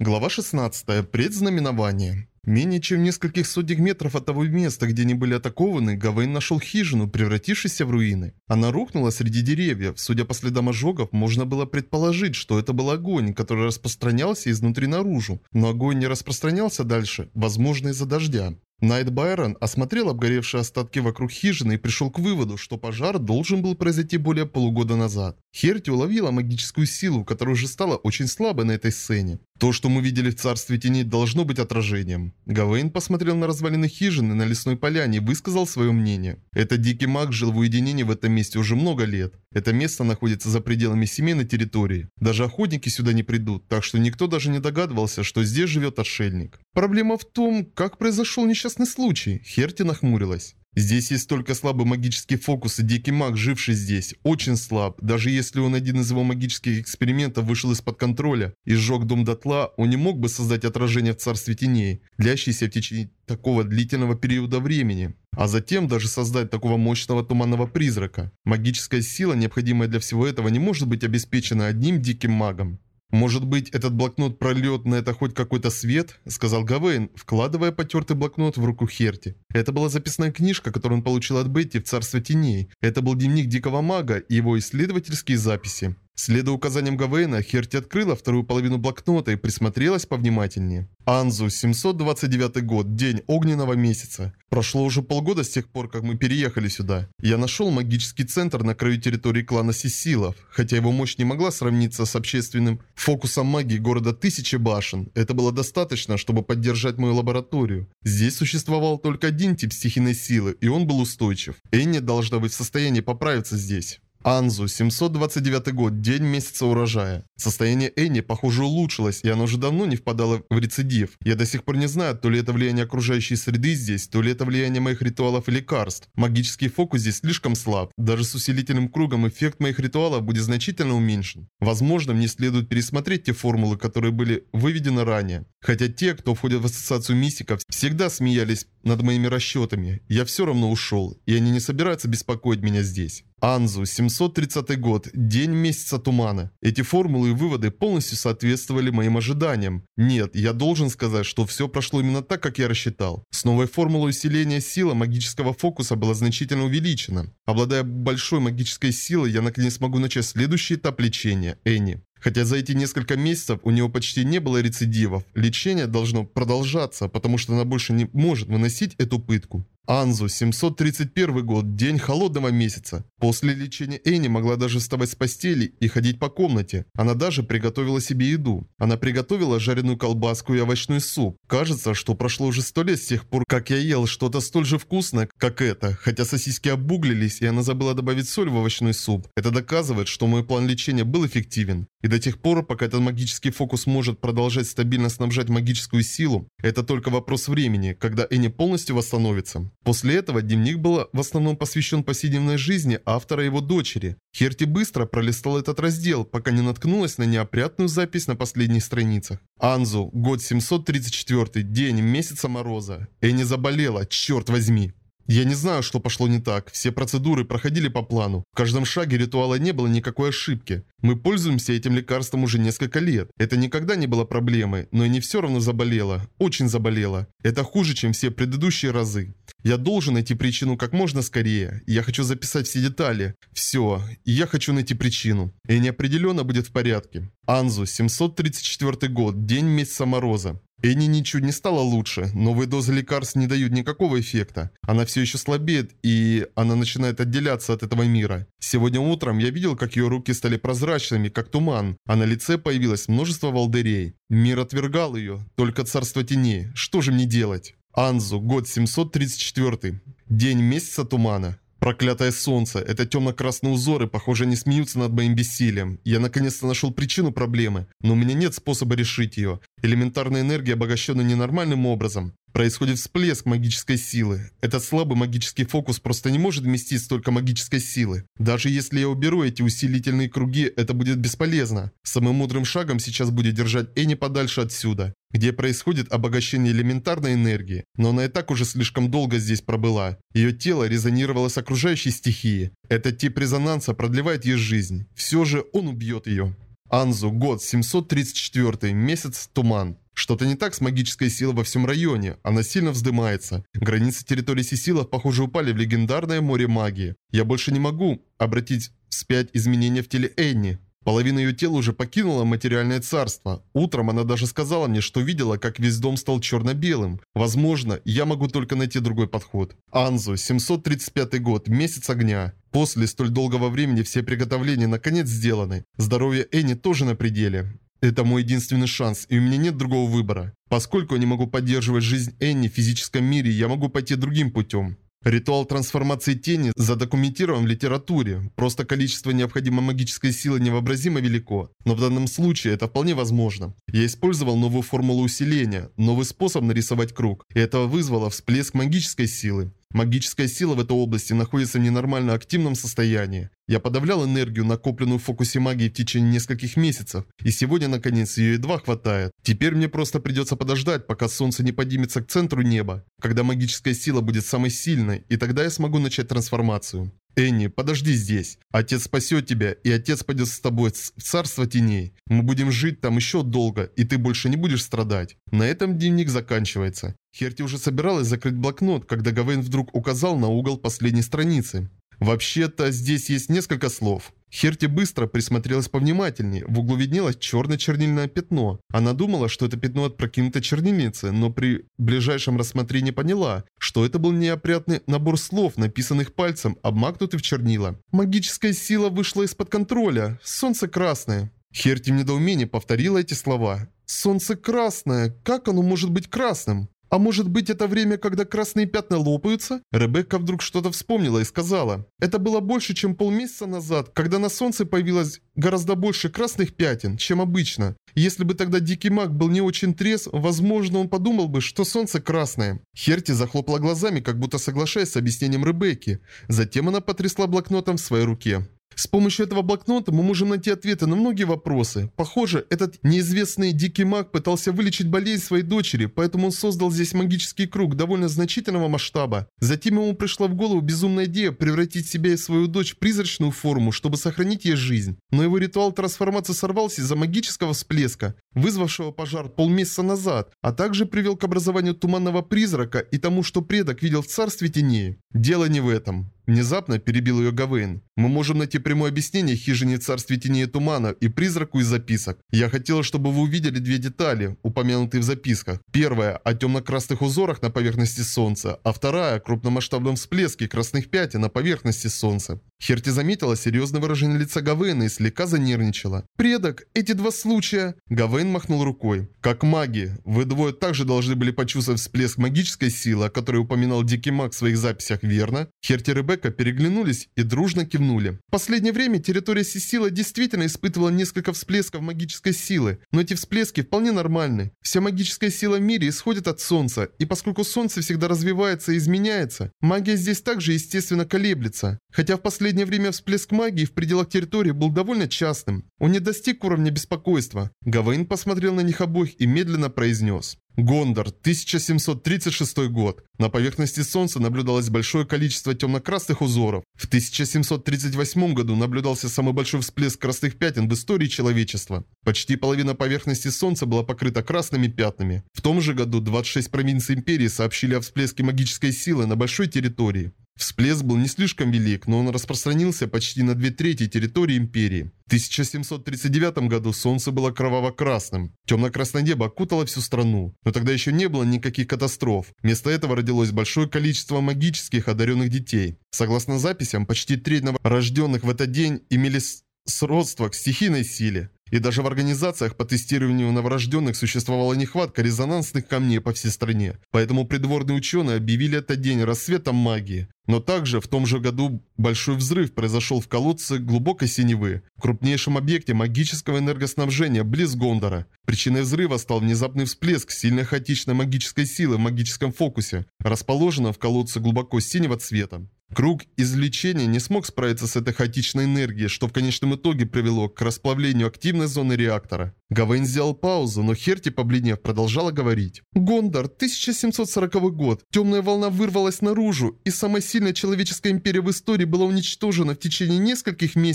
Глава 16. Предзнаменование. Менее чем в нескольких сотнях метров от того места, где они были атакованы, Гавейн нашел хижину, превратившуюся в руины. Она рухнула среди деревьев. Судя по следам ожогов, можно было предположить, что это был огонь, который распространялся изнутри наружу. Но огонь не распространялся дальше, возможно из-за дождя. Найт Байрон осмотрел обгоревшие остатки вокруг хижины и пришел к выводу, что пожар должен был произойти более полугода назад. Херти уловила магическую силу, которая уже стала очень слабой на этой сцене. То, что мы видели в Царстве Теней, должно быть отражением. Гавейн посмотрел на развалины хижины на лесной поляне и высказал свое мнение. Этот дикий маг жил в уединении в этом месте уже много лет. Это место находится за пределами семейной территории. Даже охотники сюда не придут, так что никто даже не догадывался, что здесь живет отшельник. Проблема в том, как произошел несчастный случай. Херти нахмурилась. Здесь есть только слабый магический фокус, и дикий маг, живший здесь, очень слаб. Даже если он один из его магических экспериментов вышел из-под контроля и сжег дом дотла, он не мог бы создать отражение в царстве теней, длящееся в течение такого длительного периода времени. А затем даже создать такого мощного туманного призрака. Магическая сила, необходимая для всего этого, не может быть обеспечена одним диким магом. «Может быть, этот блокнот прольет на это хоть какой-то свет?» – сказал Гавейн, вкладывая потертый блокнот в руку Херти. Это была записная книжка, которую он получил от Бетти в Царстве Теней. Это был дневник Дикого Мага и его исследовательские записи. Следуя указаниям Гавейна, Херти открыла вторую половину блокнота и присмотрелась повнимательнее. Анзу, 729 год, день огненного месяца. Прошло уже полгода с тех пор, как мы переехали сюда. Я нашел магический центр на краю территории клана Сисилов. Хотя его мощь не могла сравниться с общественным фокусом магии города Тысячи Башен, это было достаточно, чтобы поддержать мою лабораторию. Здесь существовал только один тип стихийной силы, и он был устойчив. Энни должна быть в состоянии поправиться здесь. Анзу, 729 год, день месяца урожая. Состояние Энни, похоже, улучшилось, и она уже давно не впадала в рецидив. Я до сих пор не знаю, то ли это влияние окружающей среды здесь, то ли это влияние моих ритуалов и лекарств. Магический фокус здесь слишком слаб. Даже с усилительным кругом эффект моих ритуалов будет значительно уменьшен. Возможно, мне следует пересмотреть те формулы, которые были выведены ранее. Хотя те, кто входит в ассоциацию мистиков, всегда смеялись над моими расчетами. Я все равно ушел, и они не собираются беспокоить меня здесь. Анзу, 730 год, день месяца тумана. Эти формулы и выводы полностью соответствовали моим ожиданиям. Нет, я должен сказать, что все прошло именно так, как я рассчитал. С новой формулой усиления сила магического фокуса была значительно увеличена. Обладая большой магической силой, я наконец смогу начать следующий этап лечения. Энни. Хотя за эти несколько месяцев у него почти не было рецидивов, лечение должно продолжаться, потому что она больше не может выносить эту пытку. Анзу, 731 год, день холодного месяца. После лечения Эйни могла даже вставать с постели и ходить по комнате. Она даже приготовила себе еду. Она приготовила жареную колбаску и овощной суп. Кажется, что прошло уже сто лет с тех пор, как я ел что-то столь же вкусное, как это. Хотя сосиски обуглились, и она забыла добавить соль в овощной суп. Это доказывает, что мой план лечения был эффективен. И до тех пор, пока этот магический фокус может продолжать стабильно снабжать магическую силу, это только вопрос времени, когда Эни полностью восстановится. После этого дневник был в основном посвящен повседневной жизни автора и его дочери. Херти быстро пролистал этот раздел, пока не наткнулась на неопрятную запись на последних страницах. Анзу, год 734, день месяца мороза. Энни заболела, черт возьми. Я не знаю, что пошло не так. Все процедуры проходили по плану. В каждом шаге ритуала не было никакой ошибки. Мы пользуемся этим лекарством уже несколько лет. Это никогда не было проблемой, но и не все равно заболела. Очень заболела. Это хуже, чем все предыдущие разы. Я должен найти причину как можно скорее. Я хочу записать все детали. Все. И я хочу найти причину. И неопределенно будет в порядке. Анзу, 734 год, день месяца мороза. Энни ничуть не стала лучше. Новые дозы лекарств не дают никакого эффекта. Она все еще слабеет, и она начинает отделяться от этого мира. Сегодня утром я видел, как ее руки стали прозрачными, как туман, а на лице появилось множество волдырей. Мир отвергал ее. Только царство теней. Что же мне делать? Анзу, год 734. День месяца тумана. Проклятое солнце, это темно-красные узоры, похоже, не смеются над моим бессилием. Я наконец-то нашел причину проблемы, но у меня нет способа решить ее. Элементарная энергия обогащена ненормальным образом. Происходит всплеск магической силы. Этот слабый магический фокус просто не может вместить столько магической силы. Даже если я уберу эти усилительные круги, это будет бесполезно. Самым мудрым шагом сейчас будет держать Энни подальше отсюда где происходит обогащение элементарной энергии, но она и так уже слишком долго здесь пробыла. Ее тело резонировало с окружающей стихией. Этот тип резонанса продлевает ей жизнь. Все же он убьет ее. Анзу, год 734, месяц, туман. Что-то не так с магической силой во всем районе. Она сильно вздымается. Границы территории Сисилов, похоже, упали в легендарное море магии. Я больше не могу обратить вспять изменения в теле Энни. Половина ее тела уже покинула материальное царство. Утром она даже сказала мне, что видела, как весь дом стал черно-белым. Возможно, я могу только найти другой подход. Анзу, 735 год, месяц огня. После столь долгого времени все приготовления наконец сделаны. Здоровье Энни тоже на пределе. Это мой единственный шанс, и у меня нет другого выбора. Поскольку я не могу поддерживать жизнь Энни в физическом мире, я могу пойти другим путем. Ритуал трансформации тени задокументирован в литературе. Просто количество необходимой магической силы невообразимо велико. Но в данном случае это вполне возможно. Я использовал новую формулу усиления, новый способ нарисовать круг. И это вызвало всплеск магической силы. Магическая сила в этой области находится в ненормально активном состоянии. Я подавлял энергию, накопленную в фокусе магии в течение нескольких месяцев, и сегодня, наконец, ее едва хватает. Теперь мне просто придется подождать, пока солнце не поднимется к центру неба, когда магическая сила будет самой сильной, и тогда я смогу начать трансформацию. Энни, подожди здесь. Отец спасет тебя, и отец пойдет с тобой в царство теней. Мы будем жить там еще долго, и ты больше не будешь страдать. На этом дневник заканчивается. Херти уже собиралась закрыть блокнот, когда Гавейн вдруг указал на угол последней страницы. Вообще-то здесь есть несколько слов. Херти быстро присмотрелась повнимательнее. В углу виднелось черное чернильное пятно. Она думала, что это пятно от прокинутой чернильницы, но при ближайшем рассмотрении поняла, что это был неопрятный набор слов, написанных пальцем, обмакнутый в чернила. Магическая сила вышла из-под контроля. Солнце красное. Херти в недоумении повторила эти слова. «Солнце красное! Как оно может быть красным?» А может быть это время, когда красные пятна лопаются? Ребекка вдруг что-то вспомнила и сказала. Это было больше, чем полмесяца назад, когда на солнце появилось гораздо больше красных пятен, чем обычно. Если бы тогда Дикий Маг был не очень трезв, возможно, он подумал бы, что солнце красное. Херти захлопала глазами, как будто соглашаясь с объяснением Ребекки. Затем она потрясла блокнотом в своей руке. С помощью этого блокнота мы можем найти ответы на многие вопросы. Похоже, этот неизвестный дикий маг пытался вылечить болезнь своей дочери, поэтому он создал здесь магический круг довольно значительного масштаба. Затем ему пришла в голову безумная идея превратить себя и свою дочь в призрачную форму, чтобы сохранить ей жизнь. Но его ритуал трансформации сорвался из-за магического всплеска, вызвавшего пожар полмесяца назад, а также привел к образованию туманного призрака и тому, что предок видел в царстве теней. Дело не в этом. Внезапно перебил ее Гавейн. Мы можем найти прямое объяснение хижине царстве теней тумана и призраку из записок. Я хотела, чтобы вы увидели две детали, упомянутые в записках. Первая о темно-красных узорах на поверхности Солнца, а вторая о крупномасштабном всплеске красных пятен на поверхности Солнца. Херти заметила серьезное выражение лица Гавейна и слегка занервничала. «Предок, эти два случая...» Гавейн махнул рукой. «Как маги, вы двое также должны были почувствовать всплеск магической силы, о которой упоминал Дикий Маг в своих записях, верно?» Херти и Ребекка переглянулись и дружно кивнули. В последнее время территория Сисила действительно испытывала несколько всплесков магической силы, но эти всплески вполне нормальны. Вся магическая сила в мире исходит от Солнца, и поскольку Солнце всегда развивается и изменяется, магия здесь также естественно колеблется. Хотя в последнее время всплеск магии в пределах территории был довольно частным. Он не достиг уровня беспокойства. Гавейн посмотрел на них обоих и медленно произнес. Гондор, 1736 год. На поверхности Солнца наблюдалось большое количество темно-красных узоров. В 1738 году наблюдался самый большой всплеск красных пятен в истории человечества. Почти половина поверхности Солнца была покрыта красными пятнами. В том же году 26 провинций Империи сообщили о всплеске магической силы на большой территории. Всплеск был не слишком велик, но он распространился почти на две трети территории Империи. В 1739 году солнце было кроваво-красным. Темно-красное небо окутало всю страну. Но тогда еще не было никаких катастроф. Вместо этого родилось большое количество магических одаренных детей. Согласно записям, почти треть новорожденных в этот день имели сродство к стихийной силе. И даже в организациях по тестированию новорожденных существовала нехватка резонансных камней по всей стране. Поэтому придворные ученые объявили этот день рассветом магии. Но также в том же году большой взрыв произошел в колодце глубокой синевы, крупнейшем объекте магического энергоснабжения близ Гондора. Причиной взрыва стал внезапный всплеск сильной хаотичной магической силы в магическом фокусе, расположенном в колодце глубоко синего цвета. Круг извлечения не смог справиться с этой хаотичной энергией, что в конечном итоге привело к расплавлению активной зоны реактора. Гавейн сделал паузу, но Херти, побледнев, продолжала говорить. «Гондор, 1740 год. Темная волна вырвалась наружу, и самая сильная человеческая империя в истории была уничтожена в течение нескольких месяцев